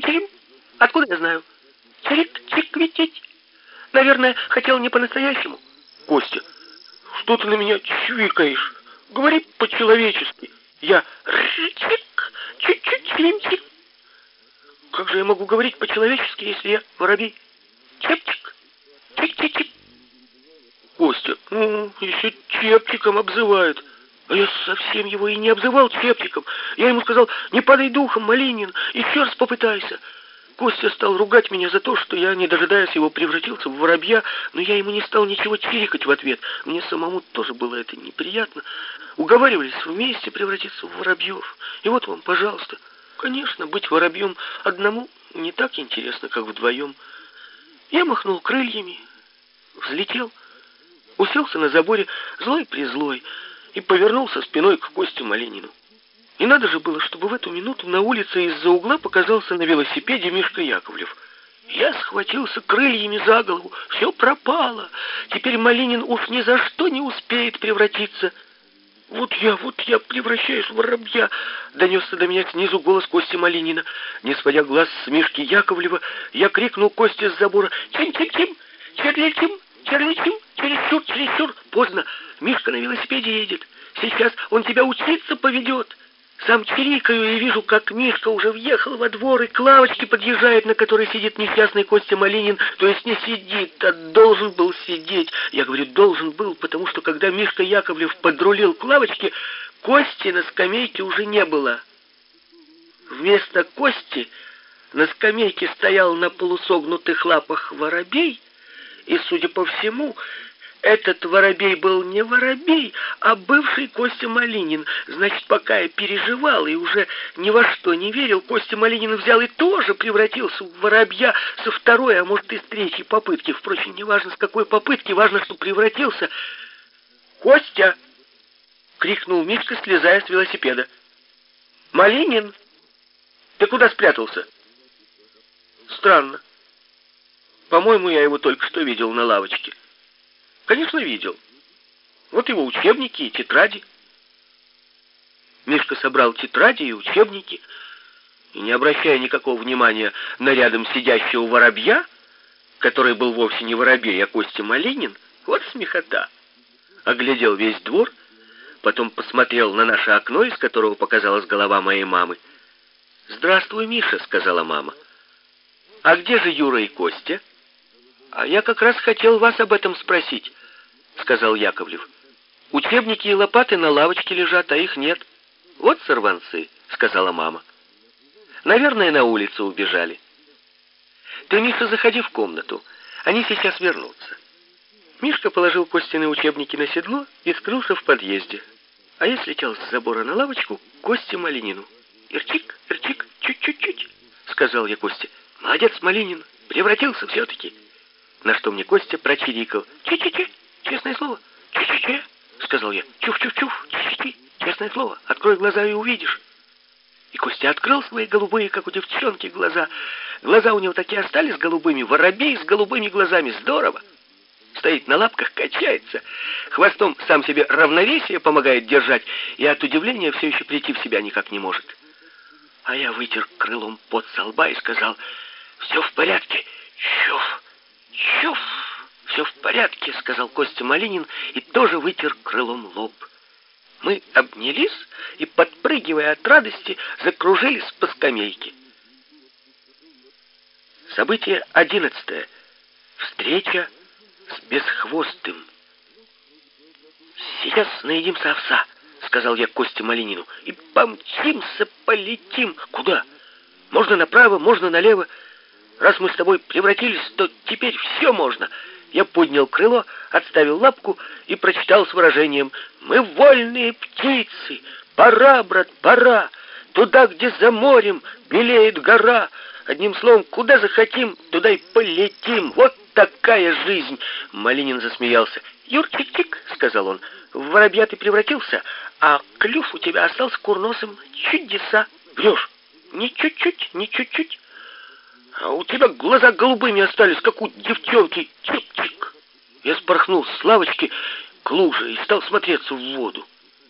Чирим-чирим. Откуда я знаю? Чирик-чик-витить. Наверное, хотел не по-настоящему. Костя, что ты на меня чвикаешь? Говори по-человечески. Я чик, чуть-чуть чирим-чик. Как же я могу говорить по-человечески, если я воробей? Чепчик, чик-чик-чик. Костя, ну, еще чепчиком обзывают. А я совсем его и не обзывал чепчиком. Я ему сказал, не падай духом, Малинин, еще раз попытайся. Костя стал ругать меня за то, что я, не дожидаясь его, превратился в воробья, но я ему не стал ничего чирикать в ответ. Мне самому тоже было это неприятно. Уговаривались вместе превратиться в воробьев. И вот вам, пожалуйста. Конечно, быть воробьем одному не так интересно, как вдвоем. Я махнул крыльями, взлетел, уселся на заборе злой-призлой и повернулся спиной к Косте Малинину. И надо же было, чтобы в эту минуту на улице из-за угла показался на велосипеде Мишка Яковлев. Я схватился крыльями за голову. Все пропало. Теперь Малинин уж ни за что не успеет превратиться. «Вот я, вот я превращаюсь в воробья!» Донесся до меня снизу голос Кости Малинина. Не сводя глаз с Мишки Яковлева, я крикнул Косте с забора. «Чим-чим-чим! Черличим! Черличим! Чересчур, чересчур! Поздно! Мишка на велосипеде едет! Сейчас он тебя учиться поведет!» Сам чирикаю и вижу, как Мишка уже въехал во двор и к лавочке подъезжает, на которой сидит несчастный Костя Малинин. То есть не сидит, а должен был сидеть. Я говорю, должен был, потому что когда Мишка Яковлев подрулил к лавочке, Кости на скамейке уже не было. Вместо Кости на скамейке стоял на полусогнутых лапах воробей, и, судя по всему, этот воробей был не воробей, а бывший Костя Малинин. Значит, пока я переживал и уже ни во что не верил, Костя Малинин взял и тоже превратился в воробья со второй, а может и с третьей попытки. Впрочем, не важно с какой попытки, важно, что превратился. «Костя!» — крикнул Мишка, слезая с велосипеда. «Малинин, ты куда спрятался?» «Странно. По-моему, я его только что видел на лавочке». Конечно, видел. Вот его учебники и тетради. Мишка собрал тетради и учебники, и, не обращая никакого внимания на рядом сидящего воробья, который был вовсе не воробей, а Костя Малинин, вот смехота, оглядел весь двор, потом посмотрел на наше окно, из которого показалась голова моей мамы. «Здравствуй, Миша», — сказала мама. «А где же Юра и Костя?» «А я как раз хотел вас об этом спросить», — сказал Яковлев. «Учебники и лопаты на лавочке лежат, а их нет». «Вот сорванцы», — сказала мама. «Наверное, на улицу убежали». «Ты, Миша, заходи в комнату. Они сейчас вернутся». Мишка положил Костины учебники на седло и скрылся в подъезде. А я слетел с забора на лавочку к Косте Малинину. «Ирчик, Ирчик, чуть-чуть-чуть», — сказал я Косте. «Молодец, Малинин, превратился все-таки». На что мне Костя прочирикал. «Чи-чи-чи, честное слово, чи-чи-чи», — сказал я. «Чуф-чуф-чуф, чи-чи-чи, честное слово, открой глаза и увидишь». И Костя открыл свои голубые, как у девчонки, глаза. Глаза у него такие остались голубыми, воробей с голубыми глазами, здорово. Стоит на лапках, качается, хвостом сам себе равновесие помогает держать, и от удивления все еще прийти в себя никак не может. А я вытер крылом под со лба и сказал, «Все в порядке, чуф». «Чуф! Все в порядке», — сказал Костя Малинин и тоже вытер крылом лоб. Мы обнялись и, подпрыгивая от радости, закружились по скамейке. Событие одиннадцатое. Встреча с бесхвостым. «Сейчас наедимся овса», — сказал я Косте Малинину, — «и помчимся, полетим. Куда? Можно направо, можно налево. Раз мы с тобой превратились, то теперь все можно. Я поднял крыло, отставил лапку и прочитал с выражением «Мы вольные птицы! Пора, брат, пора! Туда, где за морем белеет гора! Одним словом, куда захотим, туда и полетим! Вот такая жизнь!» Малинин засмеялся. «Юрчик-чик», — сказал он, — «в воробья ты превратился, а клюв у тебя остался курносым. Чудеса! Врешь! Ни чуть-чуть, ни чуть-чуть!» А у тебя глаза голубыми остались, как у девчонки. Чик-чик. Я спорхнул с лавочки к луже и стал смотреться в воду.